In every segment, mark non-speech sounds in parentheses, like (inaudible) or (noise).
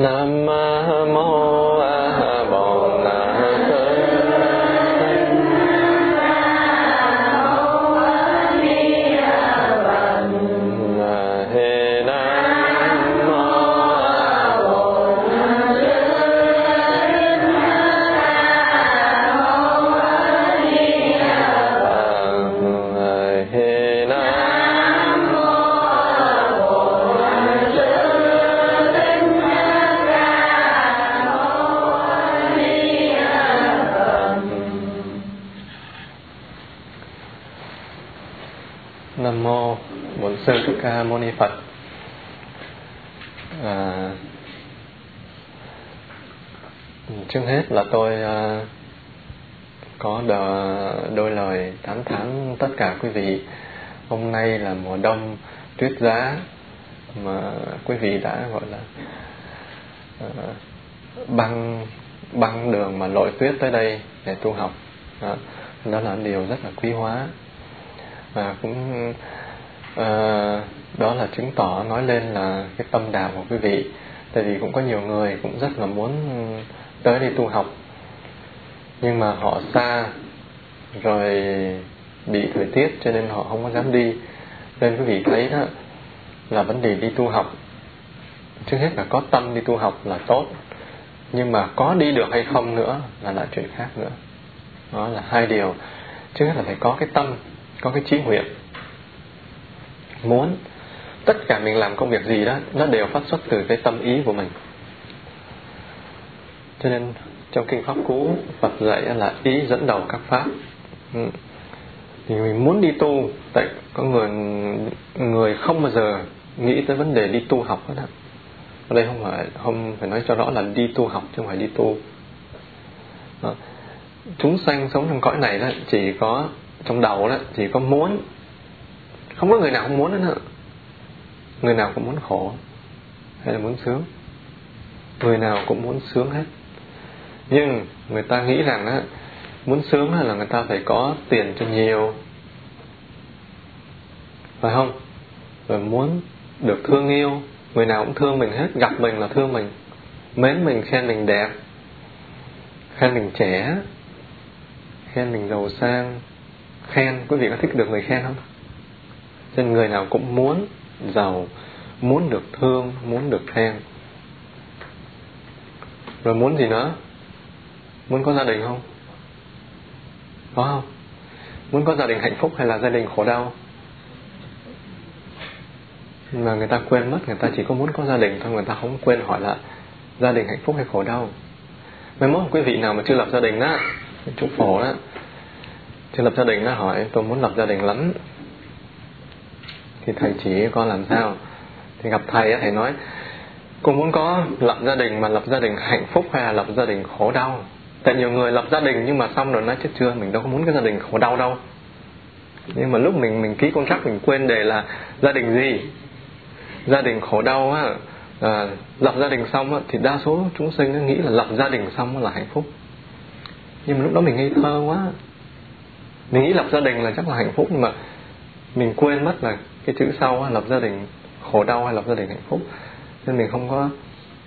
nam mô a bổn sư thích ca mâu ni phật. À, trước hết là tôi à, có đờ, đôi lời tán thán tất cả quý vị. Hôm nay là mùa đông tuyết giá mà quý vị đã gọi là à, băng băng đường mà lội tuyết tới đây để tu học. Đó, đó là điều rất là quý hóa. Và cũng à, đó là chứng tỏ nói lên là cái tâm đạo của quý vị. Tại vì cũng có nhiều người cũng rất là muốn ừ, tới đi tu học. Nhưng mà họ xa rồi bị thời tiết cho nên họ không có dám đi. Nên quý vị thấy đó là vấn đề đi tu học. Trước hết là có tâm đi tu học là tốt. Nhưng mà có đi được hay không nữa là lại chuyện khác nữa. Đó là hai điều. Trước hết là phải có cái tâm có cái trí nguyện muốn. Tất cả mình làm công việc gì đó, nó đều phát xuất từ cái tâm ý của mình. Cho nên trong kinh pháp cũ, Phật dạy là ý dẫn đầu các pháp. Ừ. thì mình muốn đi tu, tại có người người không bao giờ nghĩ tới vấn đề đi tu học hết ở đây không phải không phải nói cho rõ là đi tu học chứ không phải đi tu. Đó. chúng sanh sống trong cõi này đó, chỉ có, trong đầu đó, chỉ có muốn không có người nào không muốn nữa người nào cũng muốn khổ hay là muốn sướng? Người nào cũng muốn sướng hết. Nhưng người ta nghĩ rằng á, muốn sướng là người ta phải có tiền cho nhiều. Phải không? Rồi muốn được thương yêu. Người nào cũng thương mình hết. Gặp mình là thương mình. Mến mình, khen mình đẹp. Khen mình trẻ. Khen mình giàu sang. Khen. Quý vị có thích được người khen không? Nên người nào cũng muốn giàu, muốn được thương, muốn được khen. Rồi muốn gì nữa? Muốn có gia đình không? Có không? Muốn có gia đình hạnh phúc hay là gia đình khổ đau? Mà người ta quên mất, người ta chỉ có muốn có gia đình thôi, người ta không quên hỏi là gia đình hạnh phúc hay khổ đau. Mấy mốt quý vị nào mà chưa lập gia đình đó chúc phổ đó. Chưa lập gia đình đó hỏi, tôi muốn lập gia đình lắm thì thầy chỉ con làm sao? Thì gặp thầy thầy nói cô muốn có lập gia đình mà lập gia đình hạnh phúc hay là lập gia đình khổ đau? Tại nhiều người lập gia đình nhưng mà xong rồi nói chết chưa mình đâu có muốn cái gia đình khổ đau đâu. Nhưng mà lúc mình mình ký contract mình quên đề là gia đình gì? Gia đình khổ đau á à, lập gia đình xong á, thì đa số chúng sinh nghĩ là lập gia đình xong là hạnh phúc. Nhưng mà lúc đó mình ngây thơ quá. Mình nghĩ lập gia đình là chắc là hạnh phúc nhưng mà mình quên mất là cái chữ sau lập gia đình, khổ đau hay lập gia đình hạnh phúc. Nên mình không có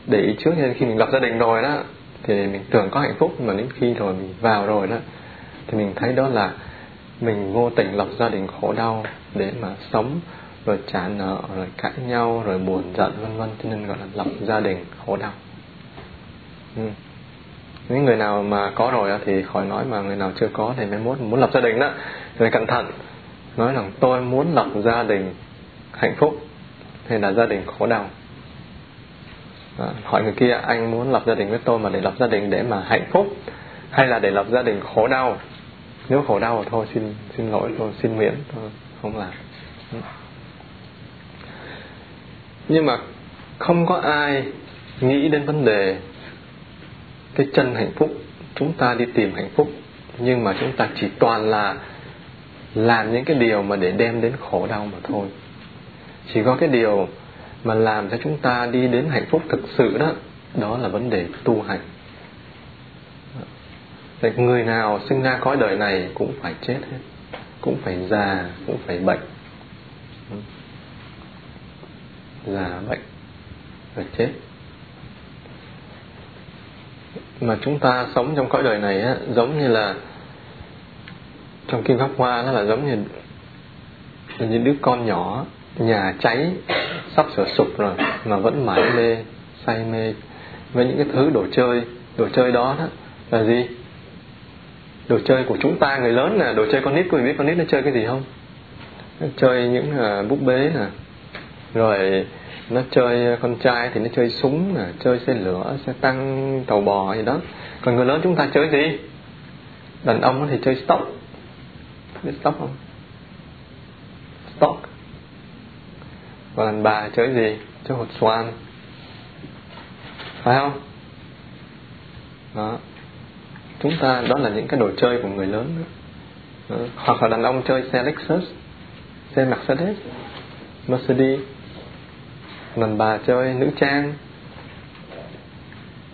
để ý trước, nên khi mình lập gia đình rồi đó, thì mình tưởng có hạnh phúc, mà đến khi rồi mình vào rồi đó, thì mình thấy đó là mình vô tình lập gia đình khổ đau để mà sống, rồi trả nợ, rồi cãi nhau, rồi buồn giận, vân vân. Cho nên gọi là lập gia đình khổ đau. Ừ. những người nào mà có rồi thì khỏi nói mà người nào chưa có thì mới muốn muốn lập gia đình đó. Thì cẩn thận nói rằng tôi muốn lập gia đình hạnh phúc hay là gia đình khổ đau. À, hỏi người kia anh muốn lập gia đình với tôi mà để lập gia đình để mà hạnh phúc hay là để lập gia đình khổ đau? Nếu khổ đau thì thôi xin xin lỗi tôi xin miễn thôi không làm. Ừ. Nhưng mà không có ai nghĩ đến vấn đề cái chân hạnh phúc. Chúng ta đi tìm hạnh phúc nhưng mà chúng ta chỉ toàn là làm những cái điều mà để đem đến khổ đau mà thôi. Chỉ có cái điều mà làm cho chúng ta đi đến hạnh phúc thực sự đó đó là vấn đề tu hành. Vậy người nào sinh ra cõi đời này cũng phải chết hết cũng phải già cũng phải bệnh. Già bệnh và chết. Mà chúng ta sống trong cõi đời này á, giống như là trong kinh pháp hoa nó là giống như như đứa con nhỏ nhà cháy sắp sửa sụp rồi mà vẫn mãi mê say mê. Với những cái thứ đồ chơi đồ chơi đó đó là gì? Đồ chơi của chúng ta người lớn là đồ chơi con nít quý vị biết con nít nó chơi cái gì không? Nó chơi những uh, búp bế nè. Rồi nó chơi con trai thì nó chơi súng nè chơi xe lửa xe tăng tàu bò gì đó. Còn người lớn chúng ta chơi gì? Đàn ông thì chơi stock biết stock không stock và đàn bà chơi gì chơi hột xoan. Phải không? Đó. Chúng ta, đó là những cái đồ chơi của người lớn đó. hoặc là đàn ông chơi xe Lexus, xe Mercedes Mercedes. Đàn bà chơi nữ trang.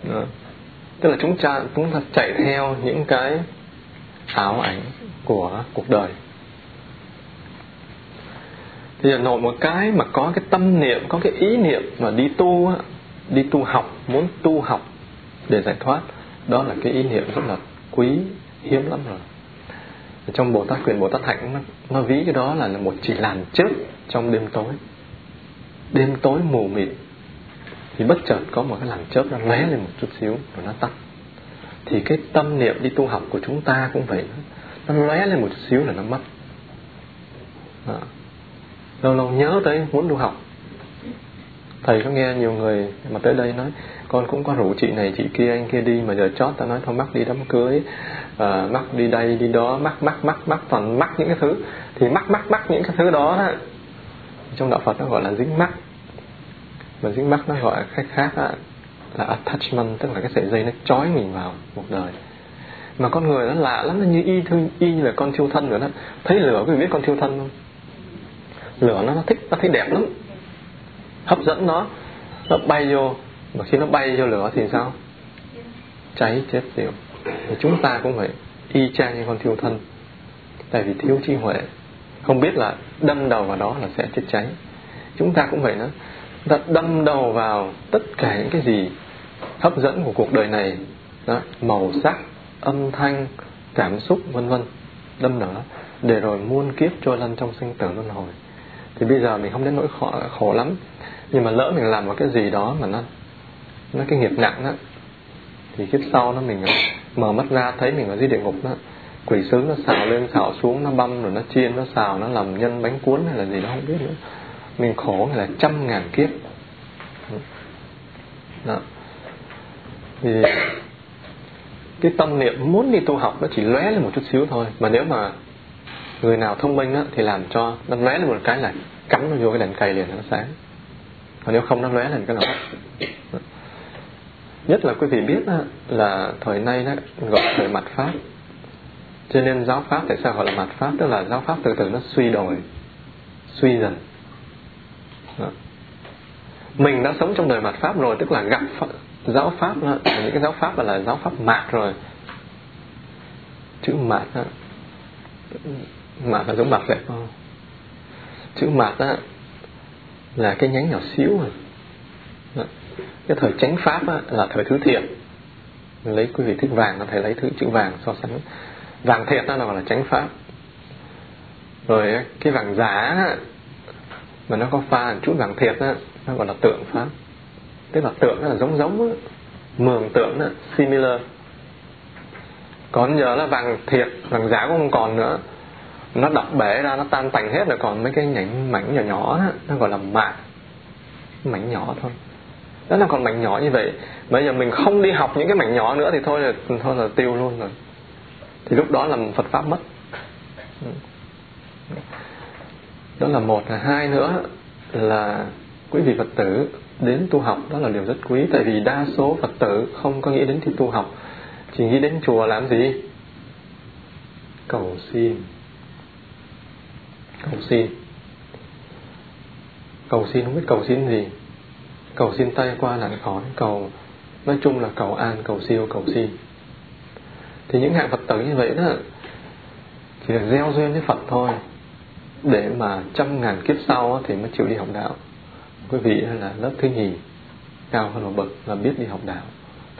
Đó. tức là chúng ta chúng ta chạy theo những cái ảo ảnh của cuộc đời. Thì nội một cái mà có cái tâm niệm có cái ý niệm mà đi tu đi tu học muốn tu học để giải thoát đó là cái ý niệm rất là quý hiếm lắm rồi. Trong Bồ Tát quyền Bồ Tát hạnh nó, nó ví cái đó là một chỉ làn trước trong đêm tối. Đêm tối mù mịt thì bất chợt có một cái làn chớp nó lóe lên một chút xíu rồi nó tắt. Thì cái tâm niệm đi tu học của chúng ta cũng vậy nó lóe lên một chút xíu là nó mất. À. lâu lâu nhớ tới muốn du học. Thầy có nghe nhiều người mà tới đây nói con cũng có rủ chị này chị kia anh kia đi mà giờ chót ta nói thôi mắc đi đám cưới à, mắc đi đây đi đó mắc mắc mắc mắc toàn mắc những cái thứ. Thì mắc mắc mắc những cái thứ đó, đó. Trong đạo Phật nó gọi là dính mắc. Mà dính mắc nó gọi cách khác đó, là attachment tức là cái sợi dây nó trói mình vào một đời mà con người nó lạ lắm nó như y thương y như là con thiêu thân rồi đó. Thấy lửa quý vị biết con thiêu thân không? Lửa nó nó thích nó thấy đẹp lắm. Hấp dẫn nó nó bay vô. Mà khi nó bay vô lửa thì sao? Cháy chết tiêu. Thì chúng ta cũng vậy y chang như con thiêu thân. Tại vì thiếu trí huệ. Không biết là đâm đầu vào đó là sẽ chết cháy. Chúng ta cũng vậy đó. Ta đâm đầu vào tất cả những cái gì hấp dẫn của cuộc đời này. Đó, màu sắc âm thanh cảm xúc vân vân đâm nở để rồi muôn kiếp trôi lăn trong sinh tử luân hồi. Thì bây giờ mình không đến nỗi khổ, khổ lắm nhưng mà lỡ mình làm một cái gì đó mà nó nó cái nghiệp nặng đó thì kiếp sau nó mình mở mắt ra thấy mình ở dưới địa ngục đó quỷ sứ nó xào lên xào xuống nó băm rồi nó chiên nó xào nó làm nhân bánh cuốn hay là gì đó không biết nữa. Mình khổ là trăm ngàn kiếp. Đó. thì cái tâm niệm muốn đi tu học nó chỉ lóe lên một chút xíu thôi. Mà nếu mà người nào thông minh á, thì làm cho nó lóe lên một cái là cắm nó vô cái đèn cầy liền nó sáng. Còn nếu không nó lóe lên cái nào nhất là quý vị biết á, là thời nay nó gọi thời mặt pháp. Cho nên giáo pháp tại sao gọi là mặt pháp? Tức là giáo pháp từ từ nó suy đồi suy dần. Đó. mình đã sống trong đời mặt pháp rồi tức là gặp giáo pháp đó, những cái giáo pháp là, là giáo pháp mạt rồi. Chữ mạt đó. mạt là giống mạt dẹp không chữ mạt đó là cái nhánh nhỏ xíu rồi đó. cái thời chánh pháp đó, là thời thứ thiệt lấy quý vị thích vàng có thể lấy thứ chữ vàng so sánh. Vàng thiệt đó là gọi là chánh pháp. Rồi cái vàng giả mà nó có pha chút vàng thiệt đó, nó gọi là tượng pháp tức là tượng là giống giống đó. mường tượng đó, similar. Còn giờ là vàng thiệt vàng giả cũng không còn nữa. Nó đập bể ra nó tan tành hết rồi. Còn mấy cái nhánh mảnh nhỏ nhỏ đó, nó gọi là mạ mảnh nhỏ thôi. Đó là còn mảnh nhỏ như vậy. Bây giờ mình không đi học những cái mảnh nhỏ nữa thì thôi là thôi là tiêu luôn rồi. Thì lúc đó là Phật pháp mất. Đó là một là hai nữa là quý vị Phật tử đến tu học, đó là điều rất quý. Tại vì đa số Phật tử không có nghĩ đến thi tu học, chỉ nghĩ đến chùa làm gì? Cầu xin. Cầu xin. Cầu xin không biết cầu xin gì. Cầu xin tay qua nạn khỏi. Cầu, nói chung là cầu an, cầu siêu, cầu xin. Thì những hạng Phật tử như vậy đó, chỉ là gieo duyên với Phật thôi. Để mà trăm ngàn kiếp sau thì mới chịu đi học đạo quý vị là lớp thứ nhì cao hơn một bậc là biết đi học đạo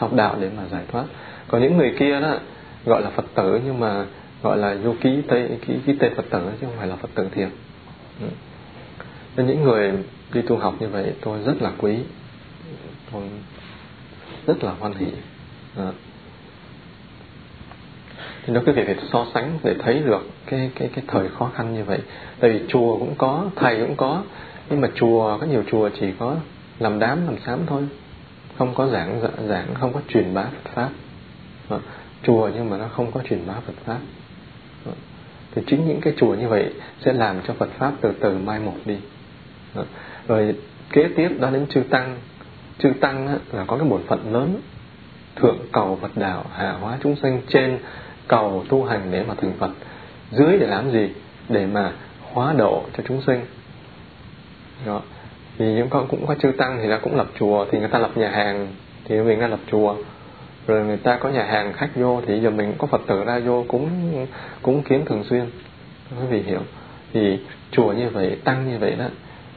học đạo để mà giải thoát. Còn những người kia đó gọi là phật tử nhưng mà gọi là du ký tây ký, ký tên phật tử chứ không phải là phật tử thiệt. Ừ. Nên những người đi tu học như vậy tôi rất là quý. Tôi rất là hoan hỷ. À. thì nó quý vị phải so sánh để thấy được cái cái cái thời khó khăn như vậy tại vì chùa cũng có thầy cũng có nhưng mà chùa có nhiều chùa chỉ có làm đám làm sám thôi không có giảng giảng không có truyền bá Phật pháp à. chùa nhưng mà nó không có truyền bá Phật pháp à. thì chính những cái chùa như vậy sẽ làm cho Phật pháp từ từ mai một đi à. rồi kế tiếp đó đến chư tăng chư tăng á, là có cái bổn phận lớn thượng cầu Phật đạo hạ hóa chúng sanh trên cầu tu hành để mà thành Phật dưới để làm gì để mà hóa độ cho chúng sinh đó. Thì những con cũng có chư tăng thì nó cũng lập chùa, thì người ta lập nhà hàng, thì mình ra lập chùa. Rồi người ta có nhà hàng khách vô, thì giờ mình cũng có phật tử ra vô cũng cũng kiếm thường xuyên. Quý vị hiểu. Thì chùa như vậy, tăng như vậy đó,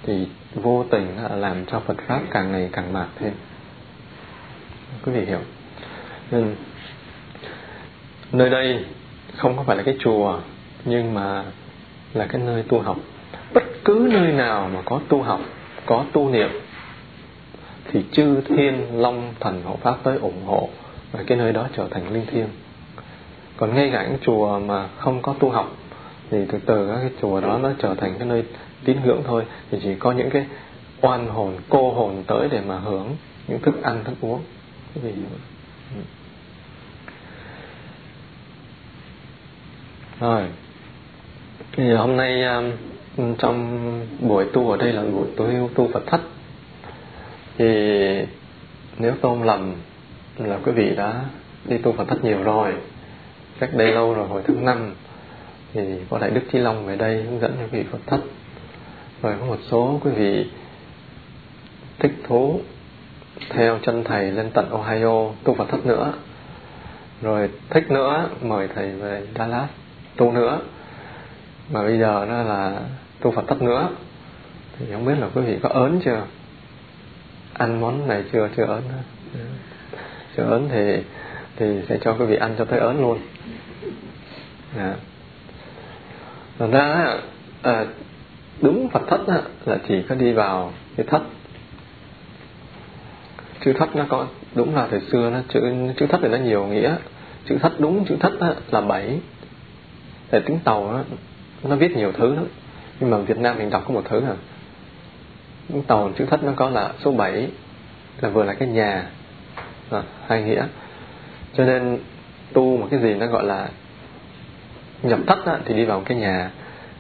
thì vô tình nó làm cho Phật pháp càng ngày càng mạt thêm. Quý vị hiểu. Nên, nơi đây không có phải là cái chùa, nhưng mà là cái nơi tu học bất cứ nơi nào mà có tu học có tu niệm thì chư thiên long thần hộ pháp tới ủng hộ và cái nơi đó trở thành linh thiêng. Còn ngay cả những chùa mà không có tu học thì từ từ các cái chùa đó nó trở thành cái nơi tín ngưỡng thôi. Thì chỉ có những cái oan hồn cô hồn tới để mà hưởng những thức ăn thức uống. Cái gì ừ. rồi. Thì hôm nay um, trong buổi tu ở đây là buổi tu tu Phật thất. Thì nếu tôi không lầm là quý vị đã đi tu Phật thất nhiều rồi, cách đây lâu rồi, hồi tháng năm, thì có đại đức Chí Long về đây hướng dẫn cho quý vị Phật thất. Rồi có một số quý vị thích thú theo chân thầy lên tận Ohio tu Phật thất nữa. Rồi thích nữa, mời thầy về Dallas tu nữa. Mà bây giờ đó là tu Phật thất nữa thì không biết là quý vị có ớn chưa? Ăn món này chưa chưa ớn. Chưa ớn thì thì sẽ cho quý vị ăn cho tới ớn luôn. À. Thật ra à, đúng Phật thất á, là chỉ có đi vào cái thất. Chữ thất nó có đúng là thời xưa nó chữ chữ thất thì nó nhiều nghĩa. Chữ thất đúng chữ thất á, là bảy. Để tiếng tàu nó nó viết nhiều thứ lắm nhưng mà Việt Nam mình đọc có một thứ là tàu chữ thất nó có là số 7 là vừa là cái nhà. À, hai nghĩa. Cho nên tu một cái gì nó gọi là nhập thất á, thì đi vào cái nhà.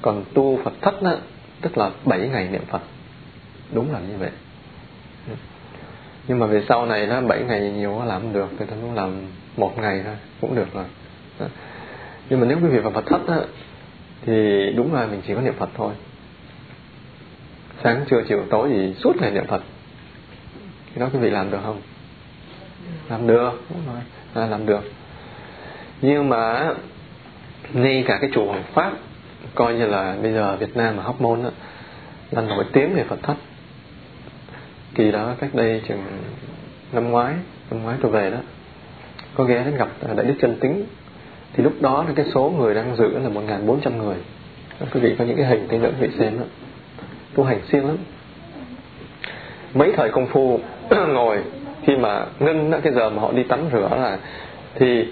Còn tu Phật thất á, tức là 7 ngày niệm Phật. Đúng là như vậy. Nhưng mà về sau này nó 7 ngày nhiều quá làm được thì ta muốn làm một ngày thôi cũng được rồi. À. Nhưng mà nếu quý vị vào Phật thất á, thì đúng là mình chỉ có niệm Phật thôi. Sáng trưa chiều tối gì suốt ngày niệm Phật. Thì đó quý vị làm được không? Làm được đúng rồi à, làm được. Nhưng mà ngay cả cái chùa Hoàng Pháp coi như là bây giờ Việt Nam mà Hóc Môn đó, là nổi tiếng về Phật thất. Kỳ đó cách đây chừng năm ngoái năm ngoái tôi về đó có ghé đến gặp đại đức chân tính thì lúc đó cái số người đang giữ là một ngàn bốn trăm người. Quý vị có những cái hình tí nữa quý vị xem đó. Tu hành siêng lắm. Mấy thời công phu (clears throat) ngồi, khi mà ngưng cái giờ mà họ đi tắm rửa là, thì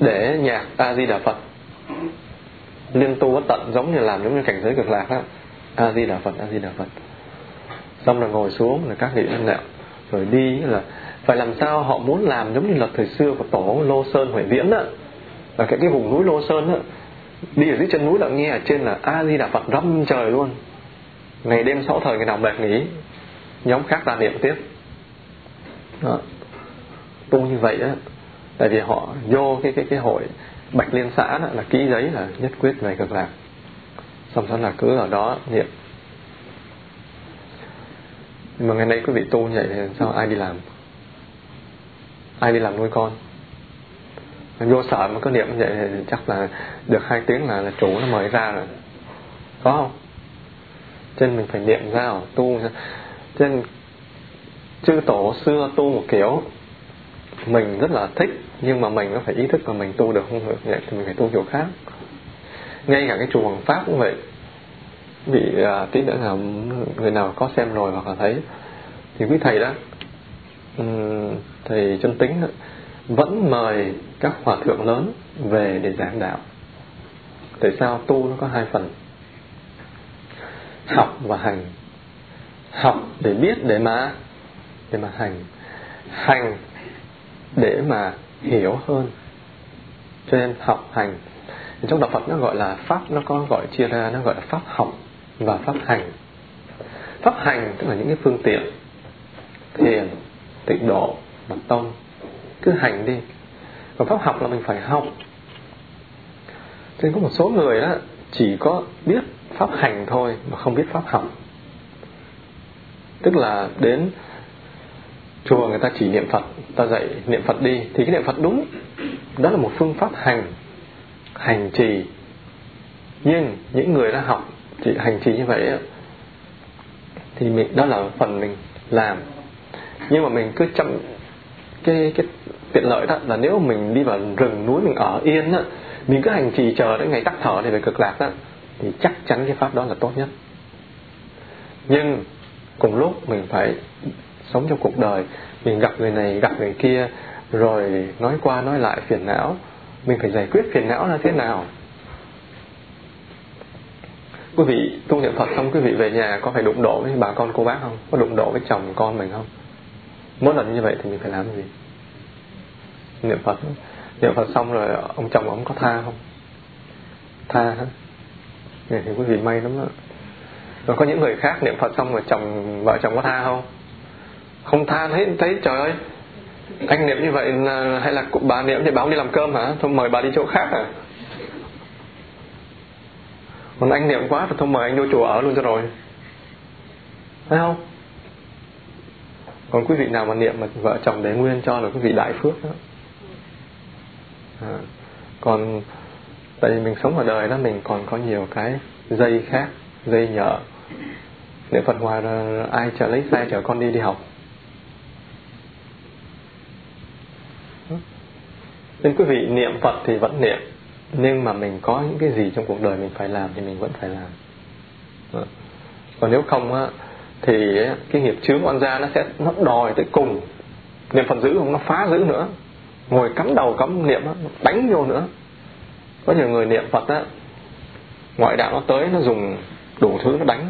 để nhạc a di đà phật, liên tu bất tận giống như làm giống như cảnh giới cực lạc á a di đà phật a di đà phật. Xong rồi ngồi xuống là các vị ăn nẹo rồi đi là, phải làm sao họ muốn làm giống như là thời xưa của tổ lô sơn huệ viễn á là cái cái vùng núi lô sơn á đi ở dưới chân núi là nghe ở trên là a di đà phật râm trời luôn. Ngày đêm sáu thời ngày nào mệt nghỉ nhóm khác ra niệm tiếp. Đó. tu như vậy á tại vì họ vô cái cái cái hội bạch liên xã đó, là ký giấy là nhất quyết về cực lạc. Xong xong là cứ ở đó niệm. Nhưng mà ngày nay quý vị tu như vậy thì sao ai đi làm? Ai đi làm nuôi con? Vô sở mà có niệm vậy thì chắc là được hai tiếng là, là chủ nó mời ra rồi. Có không? Trên mình phải niệm ra tu trên chư tổ xưa tu một kiểu mình rất là thích nhưng mà mình nó phải ý thức là mình tu được không được vậy thì mình phải tu kiểu khác. Ngay cả cái chùa Hoàng Pháp cũng vậy. Bị à, tí nữa là người nào có xem rồi hoặc là thấy. Thì quý thầy đó thầy chân tính đó, vẫn mời các hòa thượng lớn về để giảng đạo. Tại sao tu nó có hai phần? Học và hành. Học để biết để mà để mà hành. Hành để mà hiểu hơn. Cho nên học, hành. Trong đạo Phật nó gọi là pháp, nó có gọi chia ra, nó gọi là pháp học và pháp hành. Pháp hành tức là những cái phương tiện, thiền, tịnh độ, mật tông cứ hành đi. Còn pháp học là mình phải học. Nên có một số người đó chỉ có biết pháp hành thôi mà không biết pháp học. Tức là đến chùa người ta chỉ niệm Phật, ta dạy niệm Phật đi, thì cái niệm Phật đúng. Đó là một phương pháp hành hành trì. Nhưng những người đã học chỉ hành trì như vậy thì mình, đó là phần mình làm. Nhưng mà mình cứ chăm cái cái tiện lợi đó là nếu mình đi vào rừng núi mình ở yên á, mình cứ hành trì chờ đến ngày tắt thở thì về cực lạc đó thì chắc chắn cái pháp đó là tốt nhất. Nhưng cùng lúc mình phải sống trong cuộc đời, mình gặp người này, gặp người kia, rồi nói qua nói lại phiền não, mình phải giải quyết phiền não là thế nào? Quý vị tu niệm Phật xong, quý vị về nhà có phải đụng độ với bà con cô bác không? Có đụng độ với chồng con mình không? Mỗi lần như vậy thì mình phải làm gì? Niệm Phật. Niệm Phật xong rồi, ông chồng ông có tha không? Tha hả? Thì quý vị may lắm đó rồi có những người khác niệm Phật xong rồi chồng, vợ chồng có tha không? Không tha thấy thấy trời ơi. Anh niệm như vậy hay là bà niệm thì báo đi làm cơm hả? Thôi mời bà đi chỗ khác à còn anh niệm quá thì thôi mời anh vô chùa ở luôn cho rồi. Thấy không? Còn quý vị nào mà niệm mà vợ chồng để nguyên cho là quý vị đại phước đó. À, còn tại vì mình sống ở đời đó mình còn có nhiều cái dây khác dây nhợ. Niệm phật ngoài ai chở lấy xe chở con đi đi học. Nên quý vị niệm phật thì vẫn niệm nhưng mà mình có những cái gì trong cuộc đời mình phải làm thì mình vẫn phải làm. Còn nếu không á thì cái nghiệp chướng oan gia nó sẽ, nó đòi tới cùng. Niệm phật giữ không, nó phá giữ nữa. Ngồi cắm đầu cắm niệm nó đánh vô nữa. Có nhiều người niệm phật á, ngoại đạo nó tới, nó dùng đủ thứ nó đánh.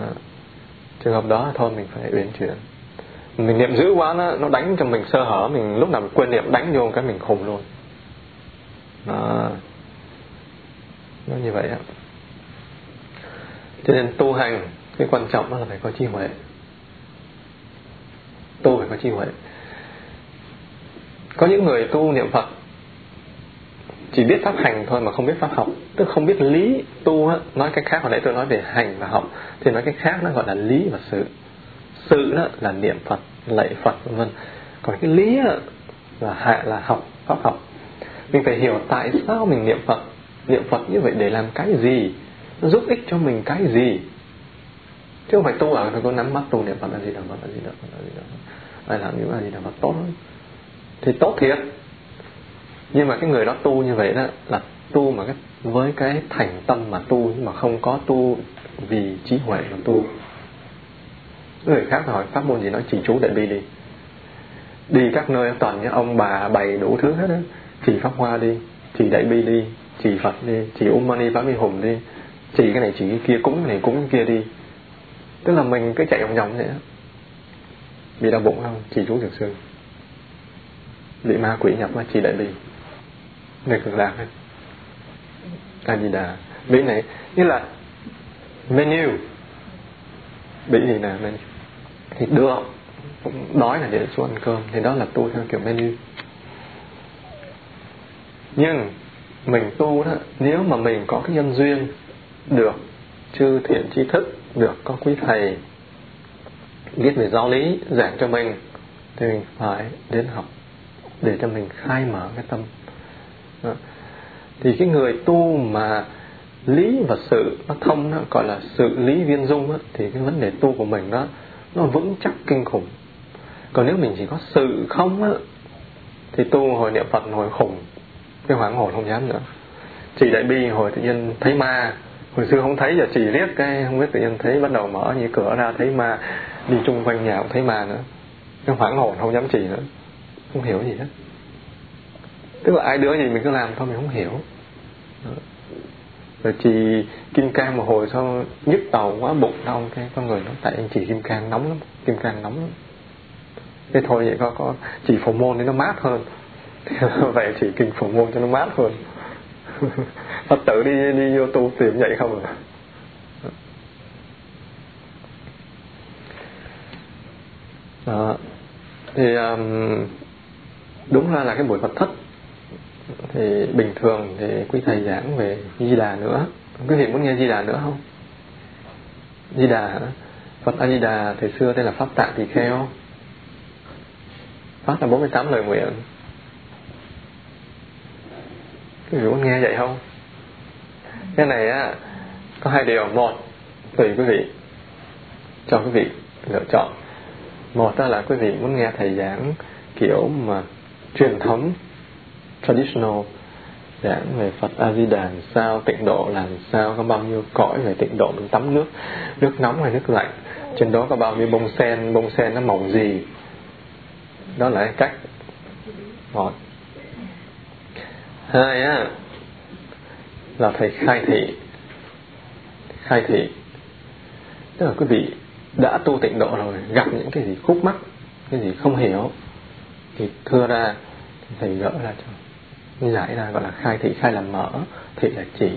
À. trường hợp đó thôi, mình phải uyển chuyển. Mình niệm dữ quá, nó nó đánh cho mình sơ hở, mình lúc nào mình quên niệm, đánh vô cái mình khùng luôn. Đó. nó như vậy á. Cho nên tu hành cái quan trọng đó là phải có trí huệ. Tu phải có trí huệ. Có những người tu niệm phật chỉ biết pháp hành thôi mà không biết pháp học. Tức không biết lý tu á nói cách khác hồi nãy tôi nói về hành và học thì nói cách khác nó gọi là lý và sự. Sự đó là niệm phật lạy phật vân vân. Còn cái lý á, là hạ là học pháp học. Mình phải hiểu tại sao mình niệm phật. Niệm phật như vậy để làm cái gì? Nó giúp ích cho mình cái gì? Chứ không phải tu ở nó có nắm mắt tu niệm phật là gì đó phật là gì đó phật là gì đó ai làm những là gì đó phật tốt thì tốt thiệt. Nhưng mà cái người đó tu như vậy đó, là tu mà cái, với cái thành tâm mà tu nhưng mà không có tu vì trí huệ mà tu. Người khác hỏi, pháp môn gì nói chỉ chú đại bi đi. Đi các nơi toàn những ông bà bày đủ thứ hết á. Chỉ pháp hoa đi chỉ đại bi đi chỉ phật đi chỉ um mani pháp mi hùng đi. Chỉ cái này chỉ cái kia, cúng cái này, cúng cái kia đi tức là mình cứ chạy vòng vòng vậy bị đau bụng không? Chỉ chú thường sư bị ma quỷ nhập mà chỉ đại bi người cực lạc ấy. A di đà bị này, như là menu. Bị gì nè, menu. Thì được cũng đói là để xuống ăn cơm. Thì đó là tu theo kiểu menu. Nhưng mình tu đó, nếu mà mình có cái nhân duyên được chư thiện tri thức được có quý thầy biết về giáo lý giảng cho mình thì mình phải đến học để cho mình khai mở cái tâm. Đó. thì cái người tu mà lý và sự nó thông nó gọi là sự lý viên dung đó, thì cái vấn đề tu của mình đó nó vững chắc kinh khủng. Còn nếu mình chỉ có sự không á thì tu hồi niệm phật hồi khủng cái hoảng hồn không dám nữa. Chỉ đại bi hồi tự nhiên thấy ma hồi xưa không thấy giờ chỉ liếc cái, không biết tự nhiên thấy bắt đầu mở như cửa ra thấy ma đi chung quanh nhà cũng thấy ma nữa. Cái hoảng hồn không dám chỉ nữa. Không hiểu gì hết. Tức là ai đứa gì mình cứ làm thôi, mình không hiểu. Rồi chỉ kim cang một hồi sau nhức đầu quá, bụng đau cái, con người nó tại anh chỉ kim cang nóng lắm, kim cang nóng lắm. Thế thôi vậy có có chỉ phổ môn thì nó mát hơn. (laughs) Vậy chỉ kinh phổ môn cho nó mát hơn. (laughs) phật tử đi đi vô tu tìm vậy không à? À, thì um, đúng ra là cái buổi Phật thất thì bình thường thì quý thầy giảng về Di Đà nữa. Quý vị muốn nghe Di Đà nữa không? Di Đà Phật A Di Đà thời xưa tên là Pháp Tạng Tỳ Kheo. Pháp là 48 lời nguyện. Quý vị muốn nghe vậy không? Cái này á, có hai điều. Một tùy quý vị, cho quý vị lựa chọn. Một đó là quý vị muốn nghe thầy giảng kiểu mà truyền thống, traditional, giảng về Phật A Di Đà sao, tịnh độ làm sao, có bao nhiêu cõi về tịnh độ, mình tắm nước nước nóng hay nước lạnh. Trên đó có bao nhiêu bông sen bông sen nó màu gì? Đó là cái cách. Một. Hai á là thầy khai thị. Khai thị. Tức là quý vị đã tu tịnh độ rồi gặp những cái gì khúc mắc cái gì không hiểu thì thưa ra thầy gỡ ra cho. Giải ra gọi là khai thị khai là mở thị là chỉ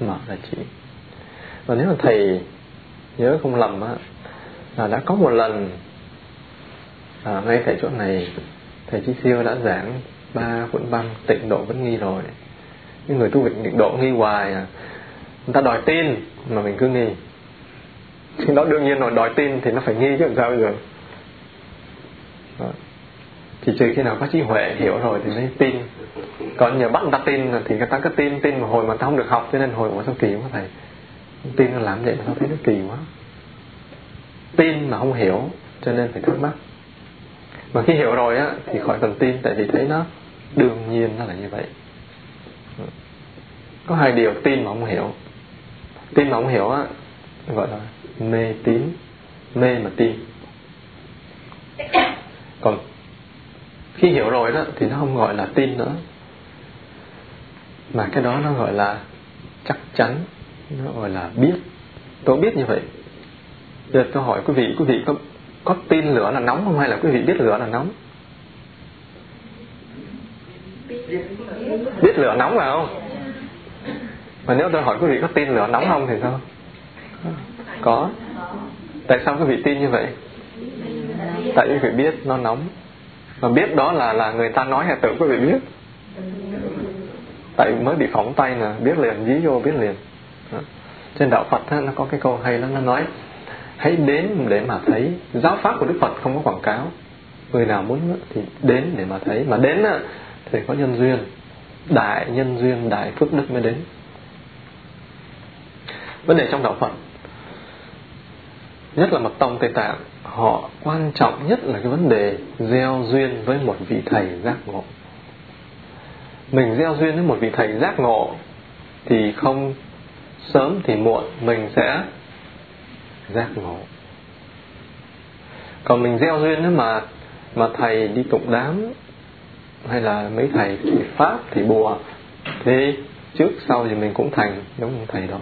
mở là chỉ. Và nếu mà thầy nhớ không lầm á là đã có một lần à, ngay tại chỗ này thầy chi siêu đã giảng ba cuốn băng tịnh độ vẫn nghi rồi những người tu việc tịnh độ nghi hoài à. Người ta đòi tin mà mình cứ nghi. Thì đó đương nhiên rồi đòi tin thì nó phải nghi chứ làm sao bây giờ? Đó. chỉ trừ khi nào có trí huệ hiểu rồi thì mới tin. Còn nhờ bắt người ta tin thì người ta cứ tin tin mà hồi mà ta không được học, cho nên hồi mà sao kỳ quá thầy. Tin là làm vậy mà sao thấy nó kỳ quá. Tin mà không hiểu, cho nên phải thắc mắc. Mà khi hiểu rồi á, thì khỏi cần tin, tại vì thấy nó đương nhiên nó là như vậy có hai điều tin mà không hiểu. Tin mà không hiểu á gọi là mê tín mê mà tin. Còn khi hiểu rồi đó thì nó không gọi là tin nữa. Mà cái đó nó gọi là chắc chắn nó gọi là biết. Tôi biết như vậy. Giờ tôi hỏi quý vị quý vị có có tin lửa là nóng không hay là quý vị biết lửa là nóng? Biết lửa nóng phải không mà nếu tôi hỏi quý vị có tin lửa nóng không thì sao? Có. Tại sao quý vị tin như vậy? Tại quý vị biết nó nóng. Mà biết đó là là người ta nói hay tự quý vị biết. Tại mới bị phỏng tay nè, biết liền, dí vô biết liền. Đó. trên đạo Phật nó có cái câu hay lắm, nó nói, hãy đến để mà thấy, giáo pháp của Đức Phật không có quảng cáo. Người nào muốn thì đến để mà thấy. Mà đến thì có nhân duyên, đại nhân duyên, đại phước đức mới đến vấn đề trong đạo Phật. Nhất là mật tông Tây Tạng, họ quan trọng nhất là cái vấn đề gieo duyên với một vị thầy giác ngộ. Mình gieo duyên với một vị thầy giác ngộ thì không sớm thì muộn mình sẽ giác ngộ. Còn mình gieo duyên đó mà mà thầy đi tụng đám hay là mấy thầy thì pháp thì bùa, thì trước sau thì mình cũng thành giống như thầy đó.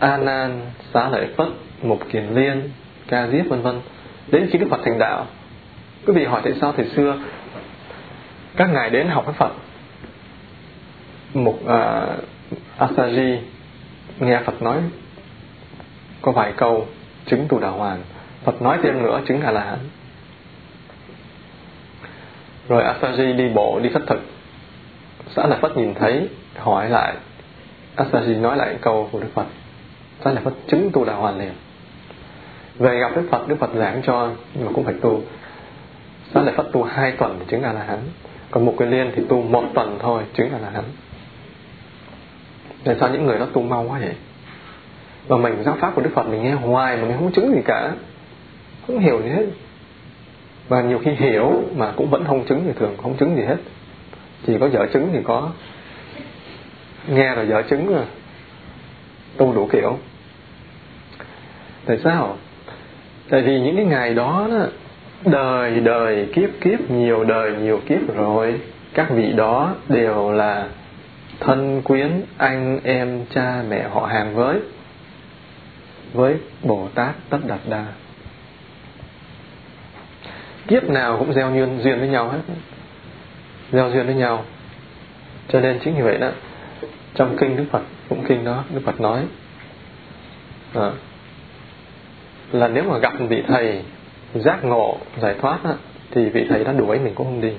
A Nan, Xá Lợi Phất, Mục Kiền Liên, Ca Diếp vân vân. Đến khi Đức Phật thành đạo, quý vị hỏi tại sao thời xưa các ngài đến học với Phật. Mục uh, Asaji nghe Phật nói có vài câu chứng tu đạo hoàn. Phật nói thêm nữa chứng a la hán. Rồi Asaji đi bộ đi khất thực. Xã Lợi Phật nhìn thấy hỏi lại. Asaji nói lại câu của Đức Phật đó là có chứng tu đạo hoàn liền. Về gặp Đức Phật Đức Phật giảng cho, nhưng mà cũng phải tu. Đó là Phật tu hai tuần để chứng a la hán còn một cái liên thì tu một tuần thôi, chứng a la hán tại sao những người đó tu mau quá vậy? Và mình, giáo pháp của Đức Phật mình nghe hoài mà mình không chứng gì cả. Không hiểu gì hết. Và nhiều khi hiểu mà cũng vẫn không chứng thì thường không chứng gì hết. Chỉ có dở chứng thì có. Nghe rồi dở chứng rồi tu đủ kiểu tại sao? Tại vì những cái ngày đó, đó đời đời kiếp kiếp nhiều đời nhiều kiếp rồi các vị đó đều là thân quyến anh em cha mẹ họ hàng với với bồ tát tất đạt đa. Kiếp nào cũng gieo duyên duyên với nhau hết. Gieo duyên với nhau. Cho nên chính vì vậy đó trong kinh đức phật cũng kinh đó đức phật nói à, là nếu mà gặp vị thầy giác ngộ giải thoát á, thì vị thầy đã đuổi mình cũng không đi.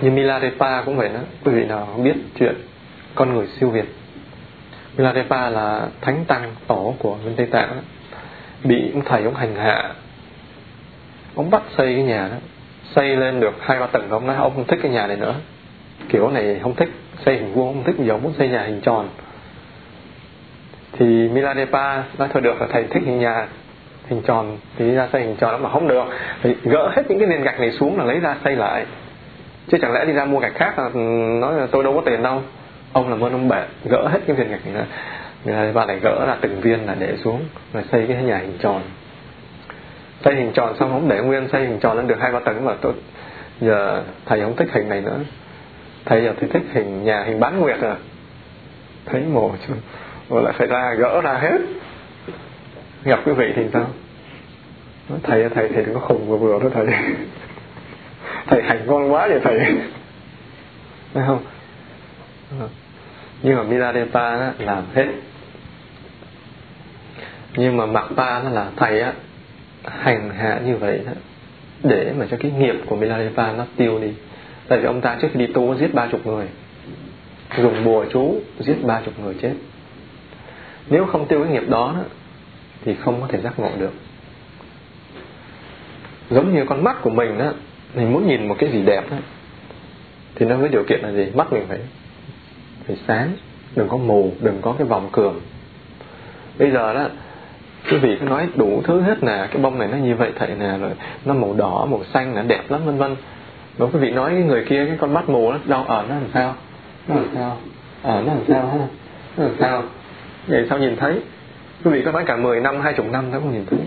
Như Milarepa cũng vậy đó quý vị nào biết chuyện con người siêu việt. Milarepa là thánh tăng tổ của bên Tây Tạng đó. bị ông thầy ông hành hạ. Ông bắt xây cái nhà đó xây lên được hai ba tầng ông nói ông không thích cái nhà này nữa. Kiểu này không thích xây hình vuông không thích giờ muốn xây nhà hình tròn. Thì Milarepa nói thôi được là thầy thích hình nhà hình tròn, thì ra xây hình tròn mà không được. Thì gỡ hết những cái nền gạch này xuống là lấy ra xây lại. Chứ chẳng lẽ đi ra mua gạch khác là ừ, nói là tôi đâu có tiền đâu. Ông làm ơn ông bệ gỡ hết cái viên gạch này ra. Và lại gỡ ra từng viên là để xuống, rồi xây cái nhà hình tròn. Xây hình tròn xong không để nguyên, xây hình tròn lên được hai ba tầng mà tôi, giờ thầy không thích hình này nữa. Thầy giờ thì thích hình nhà, hình bán nguyệt à. Thấy mồ chứ rồi lại phải ra gỡ ra hết gặp quý vị thì sao? Nói thầy thầy thầy đừng có khùng vừa vừa đó thầy. (laughs) Thầy hành ngon quá vậy thầy. (laughs) Phải không? Ờ. Nhưng mà Miladepa đó, làm hết. Nhưng mà mặt ta nó là thầy á hành hạ như vậy đó để mà cho cái nghiệp của Miladepa nó tiêu đi. Tại vì ông ta trước khi đi tu giết ba chục người. Dùng bùa chú giết ba chục người chết. Nếu không tiêu cái nghiệp đó, đó thì không có thể giác ngộ được. Giống như con mắt của mình đó mình muốn nhìn một cái gì đẹp đó, thì nó với điều kiện là gì? Mắt mình phải phải sáng đừng có mù đừng có cái vòng cường bây giờ đó quý vị cứ nói đủ thứ hết nè cái bông này nó như vậy thầy nè rồi nó màu đỏ màu xanh là đẹp lắm vân vân. Mà quý vị nói cái người kia cái con mắt mù nó đâu ở nó làm sao? Nó làm sao? Ở ờ, nó làm sao ha nó làm sao? Vậy sao nhìn thấy? Quý vị có nói cả 10 năm, hai chục năm nó không nhìn thấy.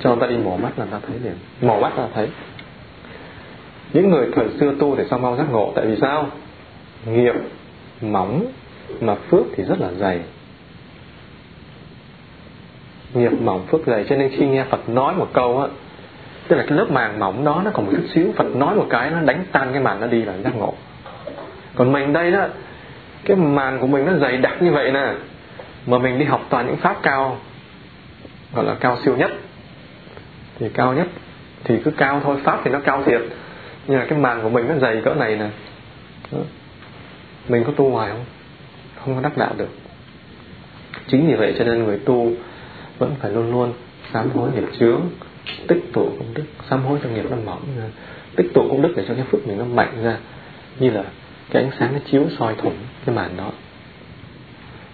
Cho người ta đi mổ mắt là ta thấy liền. Mổ mắt là thấy. Những người thời xưa tu để sao mau giác ngộ, tại vì sao? Nghiệp mỏng mà phước thì rất là dày. Nghiệp mỏng, phước dày. Cho nên khi nghe Phật nói một câu á, tức là cái lớp màng mỏng đó, nó còn một chút xíu, Phật nói một cái, nó đánh tan cái màn nó đi là giác ngộ. Còn mình đây đó, cái màn của mình nó dày đặc như vậy nè mà mình đi học toàn những pháp cao, gọi là cao siêu nhất. Thì cao nhất, thì cứ cao thôi, pháp thì nó cao thiệt. Nhưng mà cái màn của mình nó dày cỡ này nè. Mình có tu hoài không? Không có đắc đạo được. Chính vì vậy cho nên người tu vẫn phải luôn luôn sám hối nghiệp chướng, tích tụ công đức. Sám hối cho nghiệp nó mỏng ra, tích tụ công đức để cho cái phước mình nó mạnh ra. Như là cái ánh sáng nó chiếu soi thủng cái màn đó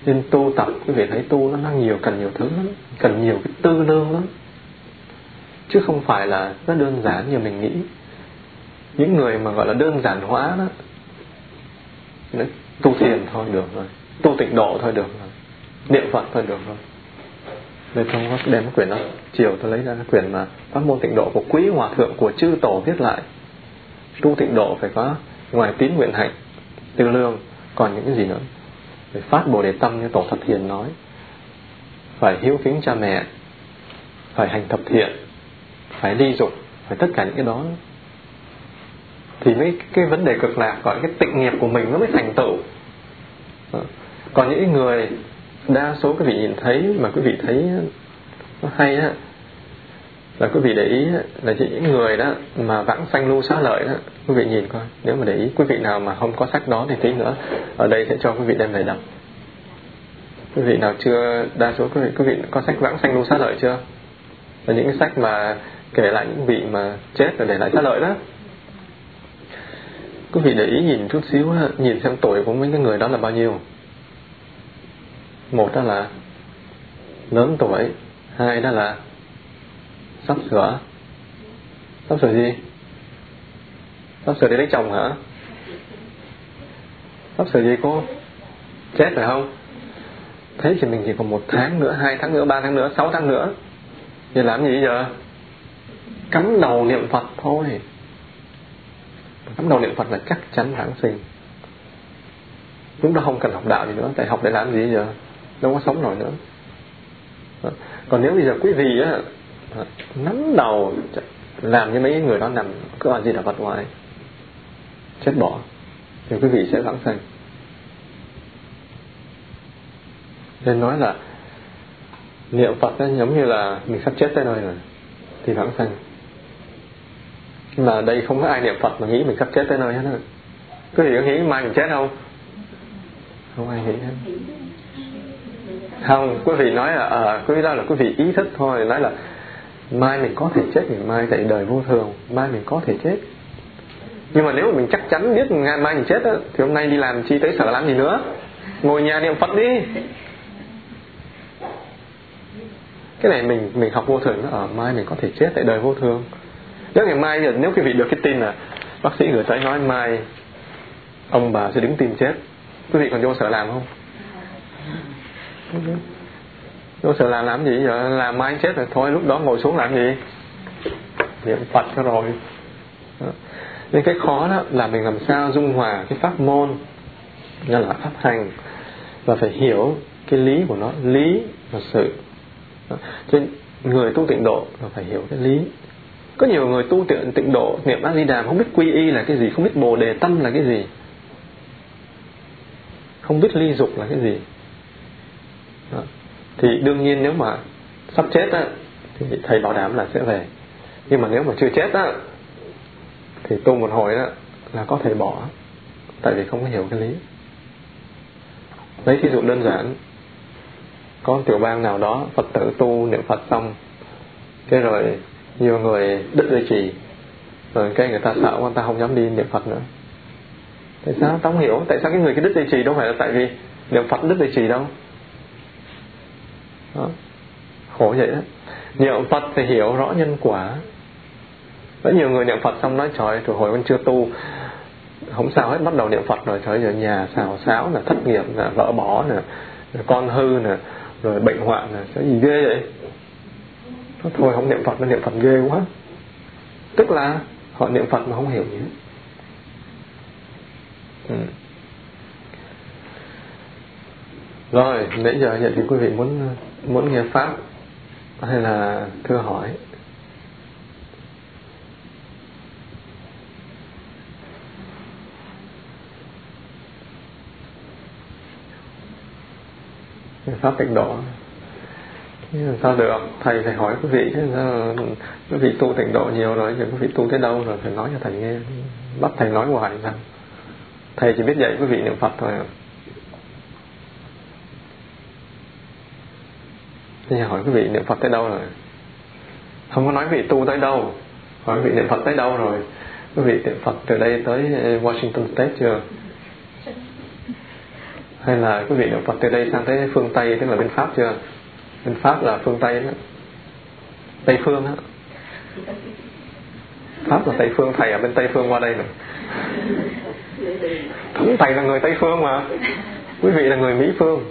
nên tu tập quý vị thấy tu nó, năng nhiều cần nhiều thứ lắm cần nhiều cái tư lương lắm. Chứ không phải là nó đơn giản như mình nghĩ. Những người mà gọi là đơn giản hóa đó Đấy, tu thiền thôi được rồi tu tịnh độ thôi được rồi niệm phật thôi được rồi. Đây trong có đem cái quyển đó chiều tôi lấy ra cái quyển mà pháp môn tịnh độ của quý hòa thượng của chư tổ viết lại. Tu tịnh độ phải có ngoài tín nguyện hạnh tư lương còn những cái gì nữa? Phải phát bồ đề tâm như tổ thập hiền nói. Phải hiếu kính cha mẹ, phải hành thập thiện, phải ly dục, phải tất cả những cái đó. Thì mấy cái vấn đề cực lạc, gọi cái tịnh nghiệp của mình nó mới thành tựu. Ờ, còn những người đa số quý vị nhìn thấy mà quý vị thấy nó hay á là quý vị để ý là chỉ những người đó mà vãng sanh lưu xá lợi đó, quý vị nhìn coi, nếu mà để ý quý vị nào mà không có sách đó thì tí nữa, ở đây sẽ cho quý vị đem về đọc. Quý vị nào chưa, đa số quý vị quý vị có sách vãng sanh lưu xá lợi chưa? Là những cái sách mà kể lại những vị mà chết rồi để lại xá lợi đó. Quý vị để ý nhìn chút xíu nhìn xem tuổi của mấy cái người đó là bao nhiêu. Một đó là lớn tuổi, hai đó là sắp sửa. Sắp sửa gì? Sắp sửa đi lấy chồng hả? Sắp sửa gì cô? Chết phải không? Thế thì mình chỉ còn một tháng nữa, hai tháng nữa, ba tháng nữa, sáu tháng nữa. Thì làm gì giờ? Cắm đầu niệm phật thôi. Cắm đầu niệm phật là chắc chắn hãng sinh. Lúc đó không cần học đạo gì nữa, tại học để làm gì giờ? Đâu có sống nổi nữa. Còn nếu bây giờ quý vị á nắm đầu làm như mấy người đó nằm cứ ở gì là vật ngoài chết bỏ. Thì quý vị sẽ vãng sanh nên nói là niệm Phật ấy, giống như là mình sắp chết tới nơi rồi thì vãng sanh nhưng mà đây không có ai niệm Phật mà nghĩ mình sắp chết tới nơi hết rồi, quý vị có nghĩ mai mình chết không? Không ai nghĩ hết. Không quý vị nói là à, quý vị đó là quý vị ý thức thôi nói là mai mình có thể chết ngày mai tại đời vô thường, mai mình có thể chết. Nhưng mà nếu mà mình chắc chắn biết ngày mai mình chết á, thì hôm nay đi làm chi tới sở làm gì nữa. Ngồi nhà niệm phật đi. Cái này mình mình học vô thường ở à, mai mình có thể chết tại đời vô thường. Nếu ngày mai nếu quý vị được cái tin là bác sĩ gửi tới nói mai ông bà sẽ đứng tìm chết, quý vị còn vô sở làm không? Vô sợ làm làm gì giờ làm mai chết rồi thôi, lúc đó ngồi xuống làm gì? Niệm phật cho rồi. Nên cái khó đó là mình làm sao dung hòa cái pháp môn như là pháp hành, và phải hiểu cái lý của nó, lý và sự. Cho nên người tu tịnh độ là phải hiểu cái lý. Có nhiều người tu tịnh tịnh độ, niệm a di đà không biết quy y là cái gì, không biết bồ đề tâm là cái gì. Không biết ly dục là cái gì. Đó thì đương nhiên nếu mà sắp chết á, thì thầy bảo đảm là sẽ về. Nhưng mà nếu mà chưa chết á, thì tu một hồi đó là có thể bỏ, tại vì không có hiểu cái lý. Lấy ví dụ đơn giản, có tiểu bang nào đó, phật tử tu niệm phật xong, cái rồi nhiều người đứt dây trì rồi cái người ta sợ người ta không dám đi niệm phật nữa. Tại sao? Tao không hiểu. Tại sao cái người cái đứt dây trì đâu phải là tại vì niệm phật đứt dây trì đâu? Đó. khổ vậy đó. Niệm phật thì hiểu rõ nhân quả. Rất nhiều người niệm phật xong nói, trời từ hồi con chưa tu. Không sao hết, bắt đầu niệm phật rồi, trời giờ nhà xào xáo là thất nghiệp là vợ bỏ nè con hư nè, rồi bệnh hoạn nè. Cái gì ghê vậy? Thôi không niệm phật mà niệm phật ghê quá. Tức là họ niệm phật mà không hiểu gì hết. Ừ. rồi, nãy giờ vậy thì quý vị muốn muốn nghe pháp hay là thưa hỏi? Pháp tịnh độ. Sao được? Thầy phải hỏi quý vị chứ quý vị tu tịnh độ nhiều rồi, giờ quý vị tu tới đâu rồi phải nói cho thầy nghe. Bắt thầy nói hoài sao thầy chỉ biết dạy quý vị niệm phật thôi à. Thì hỏi quý vị niệm Phật tới đâu rồi? Không có nói quý vị tu tới đâu. Hỏi quý vị niệm Phật tới đâu rồi? Quý vị niệm Phật từ đây tới eh, Washington State chưa? Hay là quý vị niệm Phật từ đây sang tới phương Tây, Tức là bên Pháp chưa? Bên Pháp là phương Tây đó. Tây phương á. Pháp là Tây phương, Thầy ở bên Tây phương qua đây rồi Thầy là người Tây phương mà. Quý vị là người Mỹ phương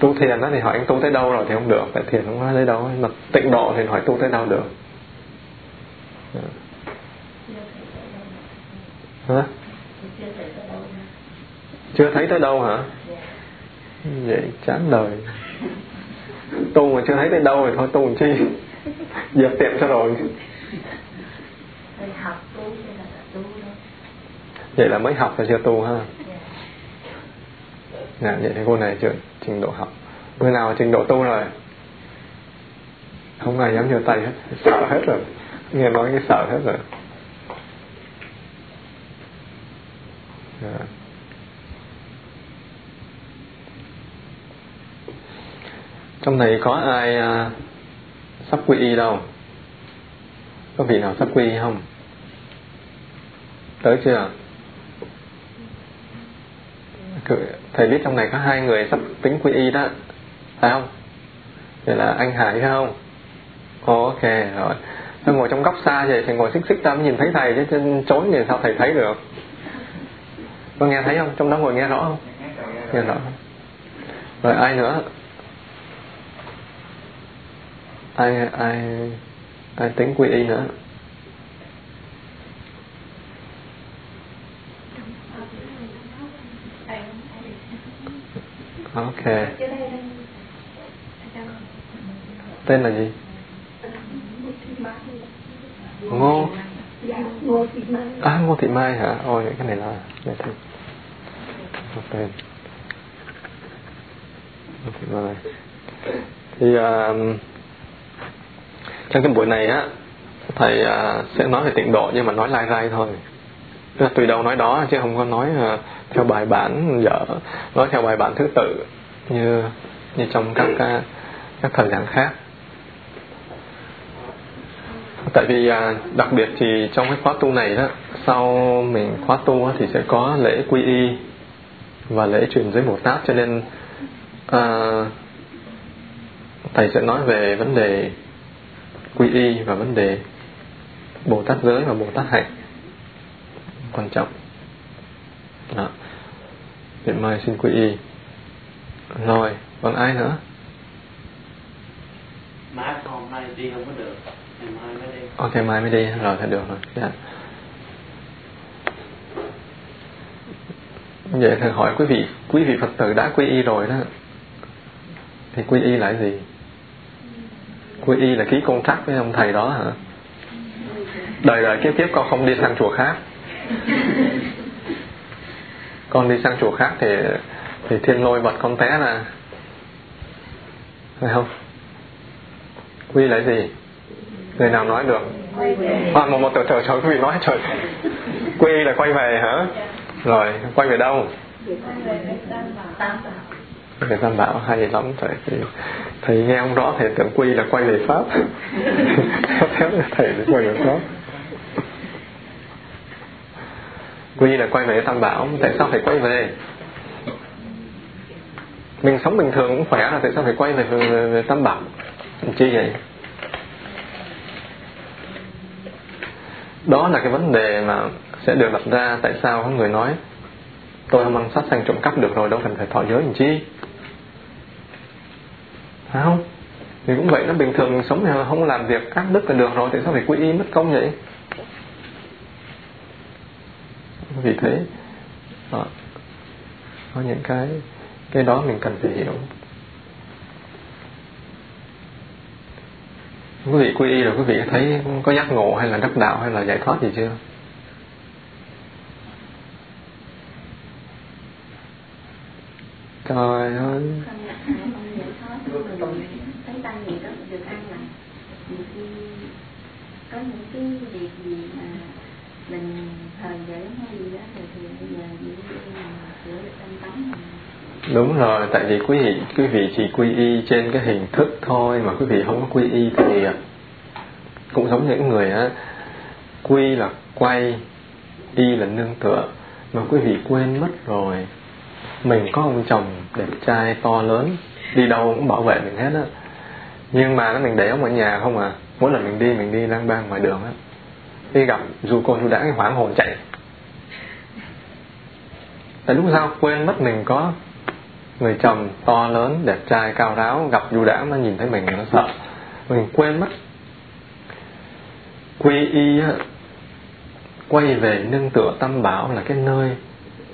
tu thiền đó thì hỏi anh tu tới đâu rồi thì không được, tại thiền không nói tới đâu mà tịnh độ thì hỏi tu tới đâu được? Hả? Chưa thấy tới đâu hả? Vậy chán đời. Tu mà chưa thấy tới đâu thì thôi tu làm chi? Dẹp tiệm cho rồi. Vậy là mới học là chưa tu ha là vậy thì cô này chưa trình độ học. Người nào trình độ tu rồi? Không ai dám vô tay hết. Sợ hết rồi. Nghe nói cái sợ hết rồi. À. Trong này có ai à, sắp quy y đâu? Có vị nào sắp quy y không? Tới chưa? Cười thầy biết trong này có hai người sắp tính quy y đó. Phải không? Vậy là anh Hải phải không? Ok, rồi. Tôi ngồi trong góc xa vậy thì ngồi xích xích ta mới nhìn thấy thầy, chứ trên trốn thì sao thầy thấy được? Có nghe thấy không? Trong đó ngồi nghe rõ không? Nghe rõ. Rồi, ai nữa? Ai ai ai tính quy y nữa? Ok. Tên là gì? Ngô. À ngô thị mai hả? Ôi cái này là này Một tên. Ngô thị mai. Thì uh, trong cái buổi này á thầy uh, sẽ nói về tịnh độ nhưng mà nói lai rai thôi tùy đâu nói đó chứ không có nói uh, theo bài bản dở nói theo bài bản thứ tự như như trong các uh, các thời gian khác. Tại vì à, đặc biệt thì trong cái khóa tu này đó sau mình khóa tu thì sẽ có lễ quy y và lễ truyền giới Bồ Tát. Cho nên à, thầy sẽ nói về vấn đề quy y và vấn đề Bồ Tát giới và Bồ Tát hạnh quan trọng. Đó. Viện Mai xin quy y. Rồi còn ai nữa? Má hôm nay đi không có được. Ok mai mới đi. Rồi thì được rồi. Dạ. vậy thì hỏi quý vị quý vị phật tử đã quy y rồi đó. Thì quy y là gì? Quy y là ký công trắc với ông thầy đó hả? Đời đời kiếp kiếp con không đi sang chùa khác (laughs) con đi sang chùa khác thì thì thiên lôi vật con té ra. Phải không? Quy là gì? Người nào nói được? À, một một từ trời trời quý vị nói trời. Quy là quay về hả? Rồi quay về đâu? Về tam bảo. Hay lắm thầy thì thầy nghe không rõ thầy tưởng quy là quay về pháp. (laughs) Theo thầy là quay về pháp quy là quay về tam bảo tại sao phải quay về? Mình sống bình thường cũng khỏe là tại sao phải quay về, về, về, về tam bảo? Chi vậy? Đó là cái vấn đề mà sẽ được đặt ra tại sao có người nói tôi không ăn sát sanh trộm cắp được rồi đâu cần phải thọ giới làm chi? Phải không? Thì cũng vậy nó bình thường mình sống thì không làm việc ác đức là được rồi tại sao phải quy y mất công vậy? Vì thế đó, có những cái cái đó mình cần phải hiểu. Quý vị quy y rồi quý vị thấy có giác ngộ hay là đắc đạo hay là giải thoát gì chưa? Trời ơi. Có những cái việc gì mà mình thời vậy hay gì đó, thì bây giờ chỉ sửa được tâm tánh đúng rồi, tại vì quý vị quý vị chỉ quy y trên cái hình thức thôi, mà quý vị không có quy y thì cũng giống những người á, quy là quay, y là nương tựa, mà quý vị quên mất rồi. Mình có ông chồng đẹp trai to lớn, đi đâu cũng bảo vệ mình hết á. Nhưng mà nó mình để ông ở nhà không à mỗi lần mình đi mình đi lang bang ngoài đường á khi gặp, dù cô dù đã hoảng hồn chạy. Tại lúc sau, quên mất mình có người chồng to lớn, đẹp trai, cao ráo, gặp dù đã nó nhìn thấy mình nó sợ. Mình quên mất. Quy y, quay về nương tựa tâm bảo là cái nơi,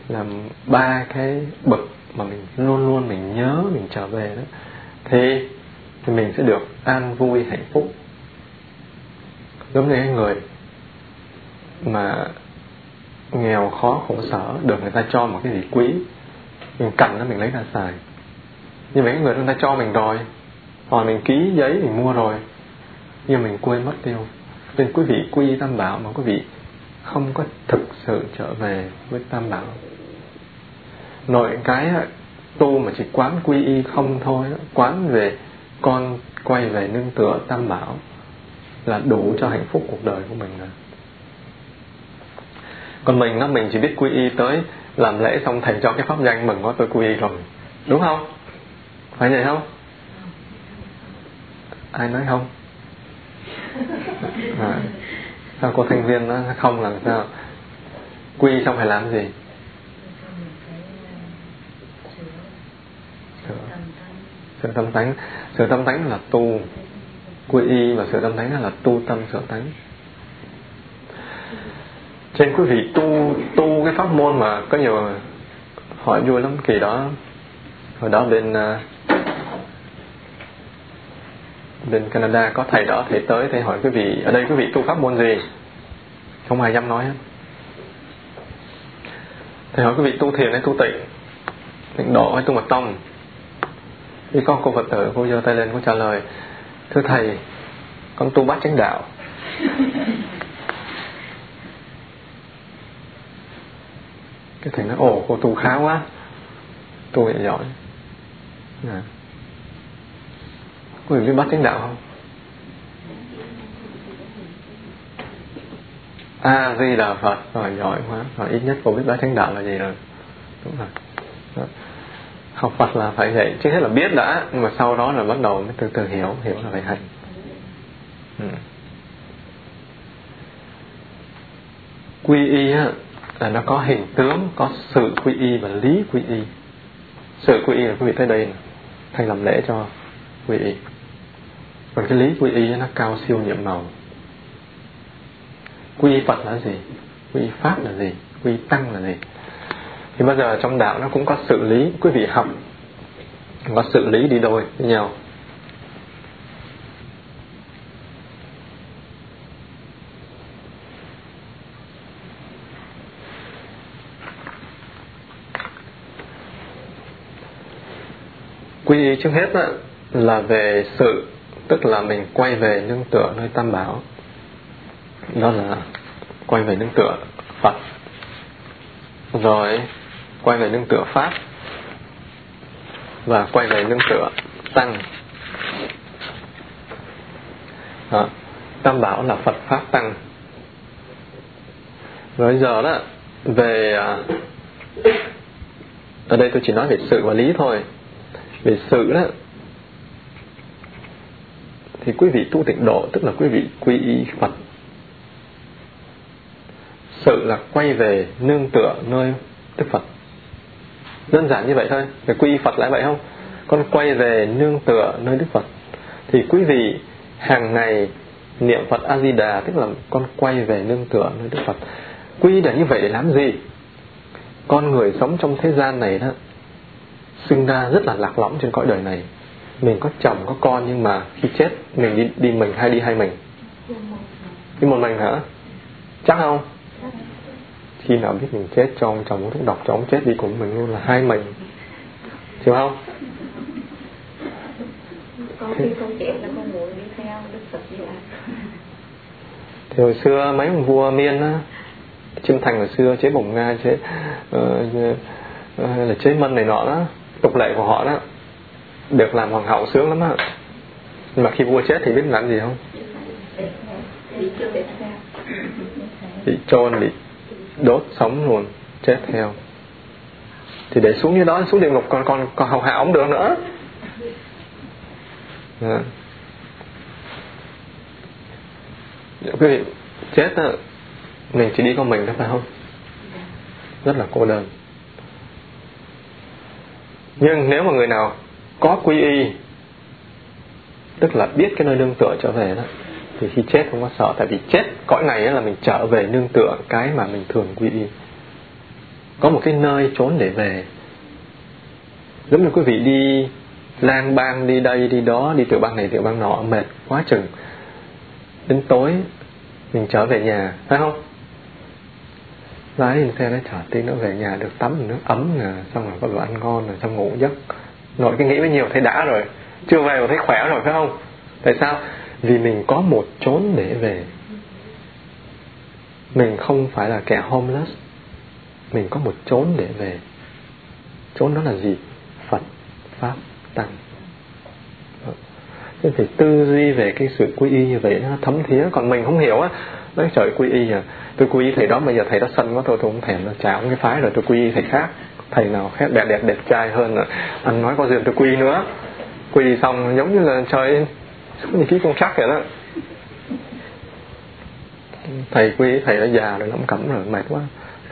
làm ba cái bậc mà mình luôn luôn mình nhớ, mình trở về đó. Thì thì mình sẽ được an vui hạnh phúc. Giống như cái người mà nghèo khó khổ sở, được người ta cho một cái gì quý. Mình cần nó mình lấy ra xài. Nhưng mấy người người ta cho mình rồi hoặc mình ký giấy mình mua rồi, nhưng mình quên mất tiêu. Nên quý vị quy tam bảo mà quý vị không có thực sự trở về với tam bảo. Nội cái tu mà chỉ quán quy y không thôi quán về con quay về nương tựa tam bảo là đủ cho hạnh phúc cuộc đời của mình rồi còn mình á mình chỉ biết quy y tới làm lễ xong thầy cho cái pháp danh mừng có tôi quy y rồi. Đúng không? Phải vậy không? Ai nói không? À, sao cô thanh viên nó không làm sao? Quy xong phải làm gì? Sửa tâm tánh. Sửa tâm tánh là tu. Quy y và sửa tâm tánh là tu tâm sửa tánh trên quý vị tu tu cái pháp môn mà có nhiều hỏi vui lắm, kỳ đó. Hồi đó bên à, bên Canada có thầy đó, thầy tới, thầy hỏi quý vị, ở đây quý vị tu pháp môn gì? Không ai dám nói hết. Thầy hỏi quý vị tu thiền hay tu tịnh? Tịnh độ hay tu mật tông? Thì con cô Phật tử, cô giơ tay lên, cô trả lời, thưa thầy, con tu bát chánh đạo. Cái thầy nói ồ cô tu khá quá. Tu vậy giỏi. À. có người biết bắt chánh đạo không? A à, di đà phật. Rồi giỏi quá. Rồi ít nhất cô biết bát chánh đạo là gì rồi. Đúng rồi. Đó. học phật là phải vậy. Trước hết là biết đã nhưng mà sau đó là bắt đầu mới từ từ hiểu. Hiểu là phải hành. Ừ. quy y á, là nó có hình tướng, có sự quy y và lý quy y. Sự quy y là quý vị tới đây thành làm lễ cho quy y còn cái lý quy y nó cao siêu nhiệm màu. Quy y phật là gì? Quy y pháp là gì? Quy y tăng là gì? Thì bây giờ trong đạo nó cũng có sự lý. Quý vị học, có sự lý đi đôi với nhau. Quy y trước hết đó, là về sự tức là mình quay về nương tựa nơi tam bảo. Đó là quay về nương tựa phật. Rồi quay về nương tựa pháp. Và quay về nương tựa tăng. Đó. tam bảo là phật pháp tăng. Rồi giờ đó về à, ở đây tôi chỉ nói về sự và lý thôi về sự đó, thì quý vị tu tịnh độ, tức là quý vị quy y Phật. Sự là quay về nương tựa nơi Đức Phật. Đơn giản như vậy thôi. Để quy y Phật lại vậy không? Con quay về nương tựa nơi Đức Phật. Thì quý vị hàng ngày niệm Phật A Di Đà tức là con quay về nương tựa nơi Đức Phật. Quy là như vậy để làm gì? Con người sống trong thế gian này đó sinh ra rất là lạc lõng trên cõi đời này. Mình có chồng có con nhưng mà khi chết mình đi đi mình hay đi hai mình? Đi một mình hả? Chắc không? Khi nào biết mình chết cho ông chồng thuốc độc cho ông chết đi cùng mình luôn là hai mình. Chịu không? Thì hồi xưa mấy ông vua miên á chiêm thành hồi xưa chế bổng nga chế uh, uh, là chế mân này nọ đó tục lệ của họ đó được làm hoàng hậu sướng lắm á. Nhưng mà khi vua chết thì biết làm gì không? Bị chôn bị đốt sống luôn chết theo. Thì để xuống như đó xuống địa ngục còn còn còn hầu hạ ông được nữa. À. quý vị chết á mình chỉ đi con mình thôi phải không? Rất là cô đơn nhưng nếu mà người nào có quy y, tức là biết cái nơi nương tựa trở về đó, thì khi chết không có sợ. Tại vì chết cõi này là mình trở về nương tựa cái mà mình thường quy y. Có một cái nơi trốn để về. Giống như quý vị đi lang bang, đi đây, đi đó, đi tiểu bang này, tiểu bang nọ, mệt quá chừng. Đến tối mình trở về nhà, phải không? Lái lên xe nó chở tí nữa về nhà được tắm nước ấm nè, xong rồi có đồ ăn ngon rồi xong ngủ giấc. Nội cái nghĩ với nhiều, thấy đã rồi. Chưa về mà thấy khỏe rồi, phải không? Tại sao? Vì mình có một chốn để về. Mình không phải là kẻ homeless. Mình có một chốn để về. Chốn đó là gì? Phật, pháp, tăng. Nên phải tư duy về cái sự quy y như vậy nó thấm thía. Còn mình không hiểu á nói trời quy y à. Tôi quy y thầy đó bây giờ thầy đó xanh quá tôi tôi không thèm nó chả cái phái rồi tôi quy y thầy khác. Thầy nào khác đẹp đẹp đẹp trai hơn à, anh nói có duyên tôi quy nữa. Quy y xong giống như là trời như ký con sắc vậy đó. Thầy quy thầy đã già rồi lắm cẩm rồi mệt quá.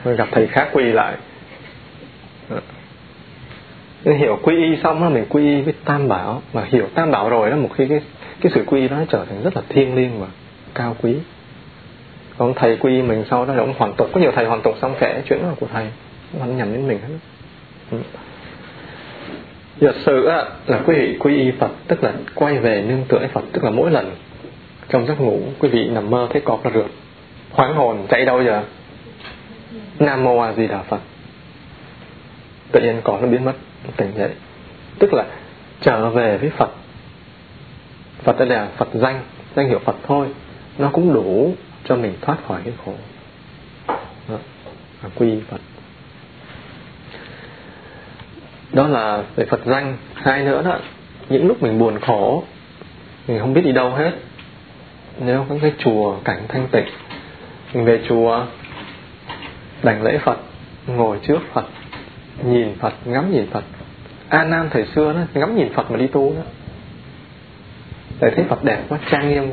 Thôi gặp thầy khác quy lại. Nên hiểu quy y xong là mình quy y với tam bảo. Mà hiểu tam bảo rồi đó một khi cái cái sự quy y đó trở thành rất là thiêng liêng và cao quý còn thầy quy mình sau đó là ông hoàn tục. Có nhiều thầy hoàn tục xong kể chuyện đó của thầy. Không nhầm đến mình hết. Ừ. sự sử là quý vị quy y Phật, tức là quay về nương tựa Phật, tức là mỗi lần trong giấc ngủ, quý vị nằm mơ thấy cọp là rượt, hoảng hồn, chạy đâu giờ? Nam Mô A Di Đà Phật. Tự nhiên cọp nó biến mất tỉnh dậy. Tức là trở về với Phật. Phật đây là Phật danh danh hiệu Phật thôi. Nó cũng đủ cho mình thoát khỏi cái khổ. Đó, là quy Phật. Đó là về Phật danh. Hai nữa đó những lúc mình buồn khổ mình không biết đi đâu hết. Nếu có cái chùa cảnh thanh tịnh mình về chùa đảnh lễ Phật ngồi trước Phật nhìn Phật ngắm nhìn Phật. A Nan thời xưa đó ngắm nhìn Phật mà đi tu đó. Để thấy Phật đẹp quá trang nghiêm.